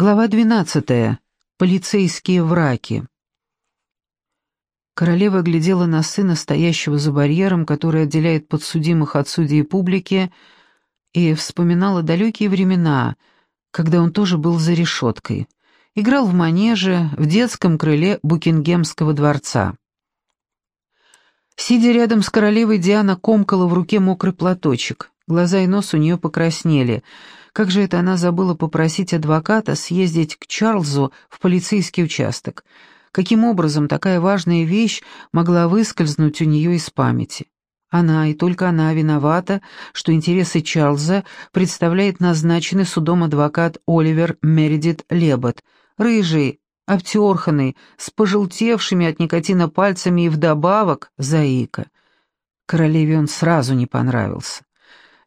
Глава 12. Полицейские враки. Королева глядела на сына, стоящего за барьером, который отделяет подсудимых от судей публики, и вспоминала далекие времена, когда он тоже был за решеткой. Играл в манеже в детском крыле Букингемского дворца. Сидя рядом с королевой, Диана комкала в руке мокрый платочек. Глаза и нос у нее покраснели — как же это она забыла попросить адвоката съездить к Чарльзу в полицейский участок? Каким образом такая важная вещь могла выскользнуть у нее из памяти? Она и только она виновата, что интересы Чарльза представляет назначенный судом адвокат Оливер Мередит Лебот, рыжий, обтерханный, с пожелтевшими от никотина пальцами и вдобавок заика. Королеве он сразу не понравился.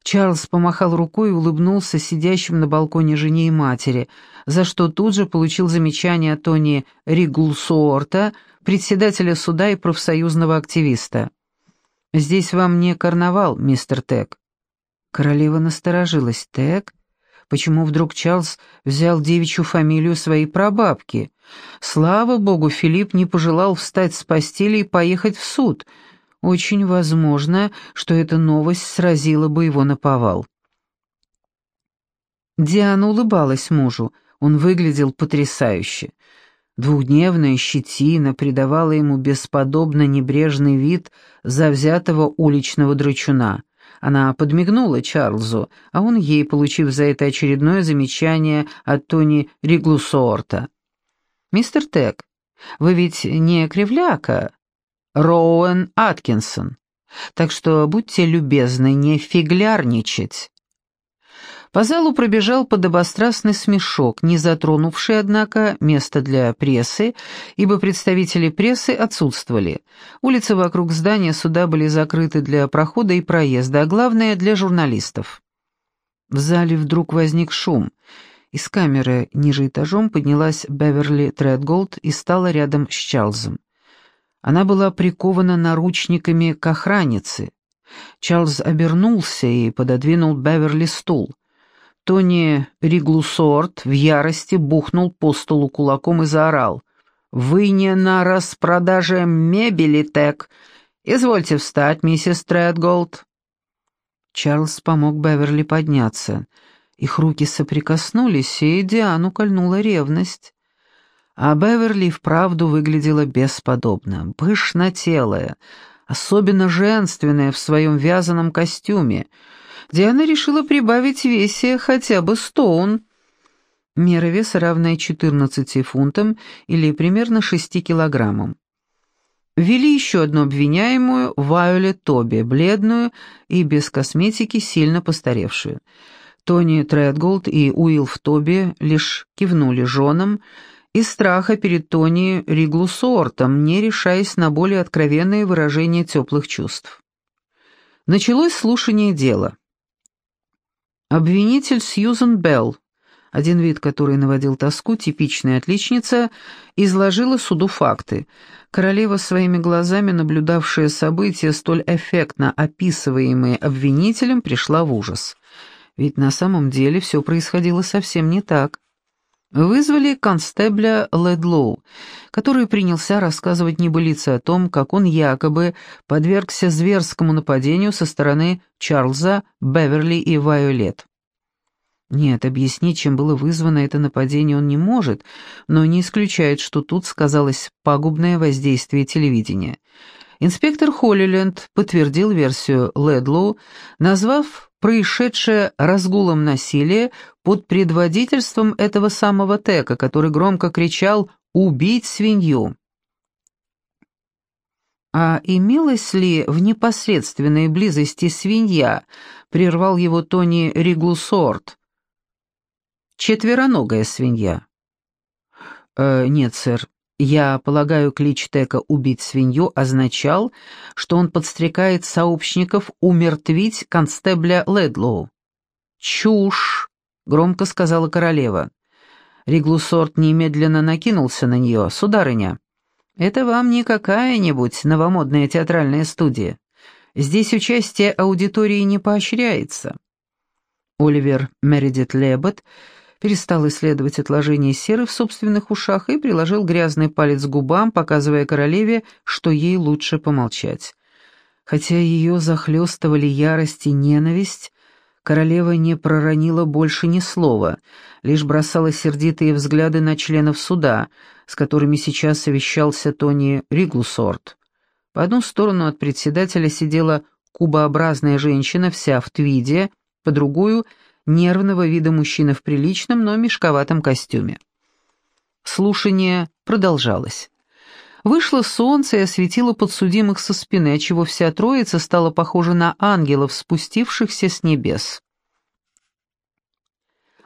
Чарльз помахал рукой и улыбнулся сидящим на балконе жене и матери, за что тут же получил замечание от Тони Ригулсуорта, председателя суда и профсоюзного активиста. «Здесь вам не карнавал, мистер Тек». Королева насторожилась. «Тек? Почему вдруг Чарльз взял девичью фамилию своей прабабки? Слава богу, Филипп не пожелал встать с постели и поехать в суд». Очень возможно, что эта новость сразила бы его на повал. Диана улыбалась мужу, он выглядел потрясающе. Двухдневная щетина придавала ему бесподобно небрежный вид завзятого уличного драчуна. Она подмигнула Чарльзу, а он ей, получив за это очередное замечание от Тони Риглусорта. «Мистер Тек, вы ведь не кривляка, Роуэн Аткинсон. Так что будьте любезны не фиглярничать». По залу пробежал подобострастный смешок, не затронувший, однако, место для прессы, ибо представители прессы отсутствовали. Улицы вокруг здания суда были закрыты для прохода и проезда, а главное — для журналистов. В зале вдруг возник шум. Из камеры ниже этажом поднялась Беверли Тредголд и стала рядом с Чарльзом. Она была прикована наручниками к охраннице. Чарльз обернулся и пододвинул Беверли стул. Тони Риглусорт в ярости бухнул по столу кулаком и заорал. «Вы не на распродаже мебели, Тек! Извольте встать, миссис Тредголд!» Чарльз помог Беверли подняться. Их руки соприкоснулись, и Диану кольнула ревность. А Беверли вправду выглядела бесподобно, пышнотелая, особенно женственная в своем вязаном костюме. Диана решила прибавить весе хотя бы стоун. Мера веса равная 14 фунтам или примерно 6 килограммам. Ввели еще одну обвиняемую, Вайолет Тоби, бледную и без косметики сильно постаревшую. Тони Тредголд и Уилф Тоби лишь кивнули женам, из страха перед Тони Риглусортом, не решаясь на более откровенные выражения теплых чувств. Началось слушание дела. Обвинитель Сьюзен Белл, один вид, который наводил тоску, типичная отличница, изложила суду факты. Королева своими глазами, наблюдавшая события, столь эффектно описываемые обвинителем, пришла в ужас. Ведь на самом деле все происходило совсем не так. Вызвали констебля Ледлоу, который принялся рассказывать небылицы о том, как он якобы подвергся зверскому нападению со стороны Чарльза, Беверли и Вайолет. Нет, объяснить, чем было вызвано это нападение, он не может, но не исключает, что тут сказалось пагубное воздействие телевидения. Инспектор Холлиленд подтвердил версию Ледлоу, назвав происшедшее разгулом насилия под предводительством этого самого Тека, который громко кричал «Убить свинью!». «А имелась ли в непосредственной близости свинья?» — прервал его Тони Риглусорт. «Четвероногая свинья». «Э, «Нет, сэр, я полагаю, клич Тека «убить свинью» означал, что он подстрекает сообщников умертвить констебля Ледлоу. «Чушь!» — громко сказала королева. Риглусорт немедленно накинулся на нее. «Сударыня, это вам не какая-нибудь новомодная театральная студия. Здесь участие аудитории не поощряется». Оливер Мередит Лебет перестал исследовать отложение серы в собственных ушах и приложил грязный палец к губам, показывая королеве, что ей лучше помолчать. Хотя ее захлестывали ярость и ненависть, королева не проронила больше ни слова, лишь бросала сердитые взгляды на членов суда, с которыми сейчас совещался Тони Риглусорт. По одну сторону от председателя сидела кубообразная женщина, вся в твиде, по другую — нервного вида мужчина в приличном, но мешковатом костюме. Слушание продолжалось. Вышло солнце и осветило подсудимых со спины, отчего вся троица стала похожа на ангелов, спустившихся с небес.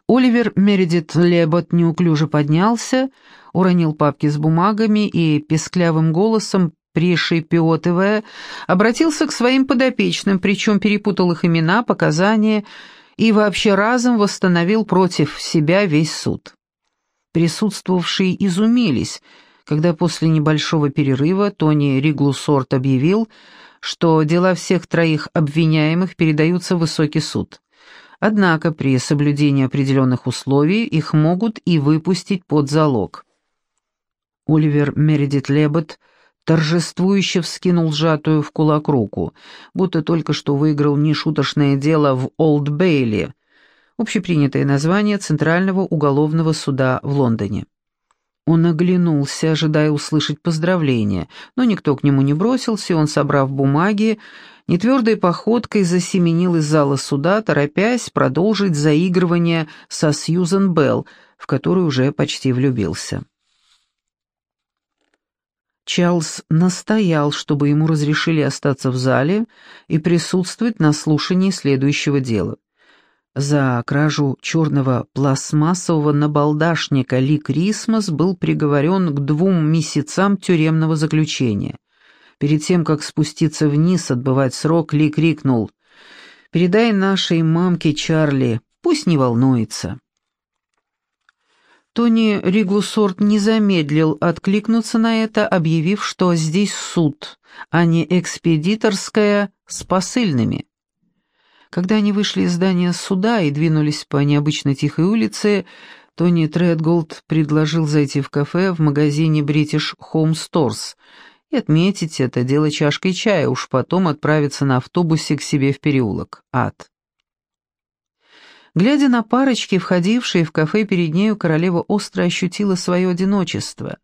Оливер Мередит Лебот неуклюже поднялся, уронил папки с бумагами и песклявым голосом, пришепетывая, обратился к своим подопечным, причем перепутал их имена, показания и вообще разом восстановил против себя весь суд. Присутствовавшие изумились, когда после небольшого перерыва Тони Риглусорт объявил, что дела всех троих обвиняемых передаются в высокий суд. Однако при соблюдении определенных условий их могут и выпустить под залог. Оливер Мередит Лебет – торжествующе вскинул сжатую в кулак руку, будто только что выиграл нешуточное дело в Олд Бейли, общепринятое название Центрального уголовного суда в Лондоне. Он оглянулся, ожидая услышать поздравления, но никто к нему не бросился, и он, собрав бумаги, нетвердой походкой засеменил из зала суда, торопясь продолжить заигрывание со Сьюзен Белл, в которую уже почти влюбился. Чарльз настоял, чтобы ему разрешили остаться в зале и присутствовать на слушании следующего дела. За кражу черного пластмассового набалдашника Ли Крисмас был приговорен к двум месяцам тюремного заключения. Перед тем, как спуститься вниз, отбывать срок, Ли крикнул «Передай нашей мамке Чарли, пусть не волнуется». Тони Риглусорт не замедлил откликнуться на это, объявив, что здесь суд, а не экспедиторская с посыльными. Когда они вышли из здания суда и двинулись по необычно тихой улице, Тони Тредголд предложил зайти в кафе в магазине British Home Stores и отметить это дело чашкой чая, уж потом отправиться на автобусе к себе в переулок. Ад. Глядя на парочки, входившие в кафе перед нею, королева остро ощутила свое одиночество.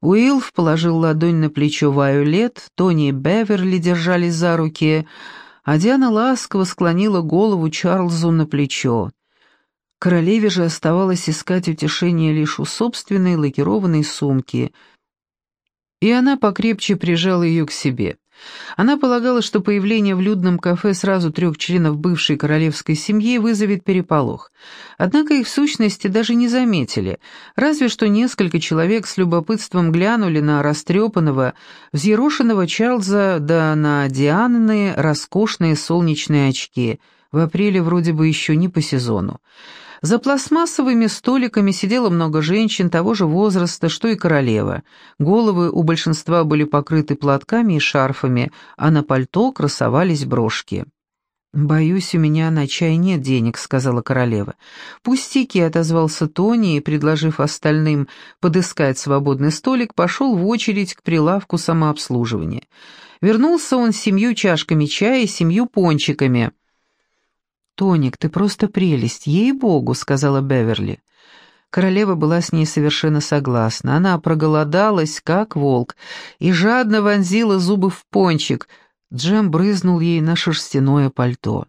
Уилф положил ладонь на плечо Вайолет, Тони и Беверли держались за руки, а Диана ласково склонила голову Чарльзу на плечо. Королеве же оставалось искать утешение лишь у собственной лакированной сумки, и она покрепче прижала ее к себе. Она полагала, что появление в людном кафе сразу трех членов бывшей королевской семьи вызовет переполох. Однако их в сущности даже не заметили, разве что несколько человек с любопытством глянули на растрепанного, взъерошенного Чарльза да на Дианны роскошные солнечные очки, в апреле вроде бы еще не по сезону. За пластмассовыми столиками сидело много женщин того же возраста, что и королева. Головы у большинства были покрыты платками и шарфами, а на пальто красовались брошки. «Боюсь, у меня на чай нет денег», — сказала королева. «Пустяки», — отозвался Тони и, предложив остальным подыскать свободный столик, пошел в очередь к прилавку самообслуживания. Вернулся он с семью чашками чая и семью пончиками. «Тоник, ты просто прелесть, ей-богу», — сказала Беверли. Королева была с ней совершенно согласна. Она проголодалась, как волк, и жадно вонзила зубы в пончик. Джем брызнул ей на шерстяное пальто.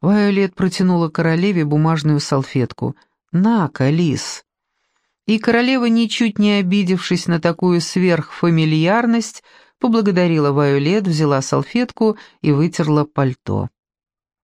Вайолет протянула королеве бумажную салфетку. «На, Калис!» И королева, ничуть не обидевшись на такую сверхфамильярность, поблагодарила Вайолет, взяла салфетку и вытерла пальто.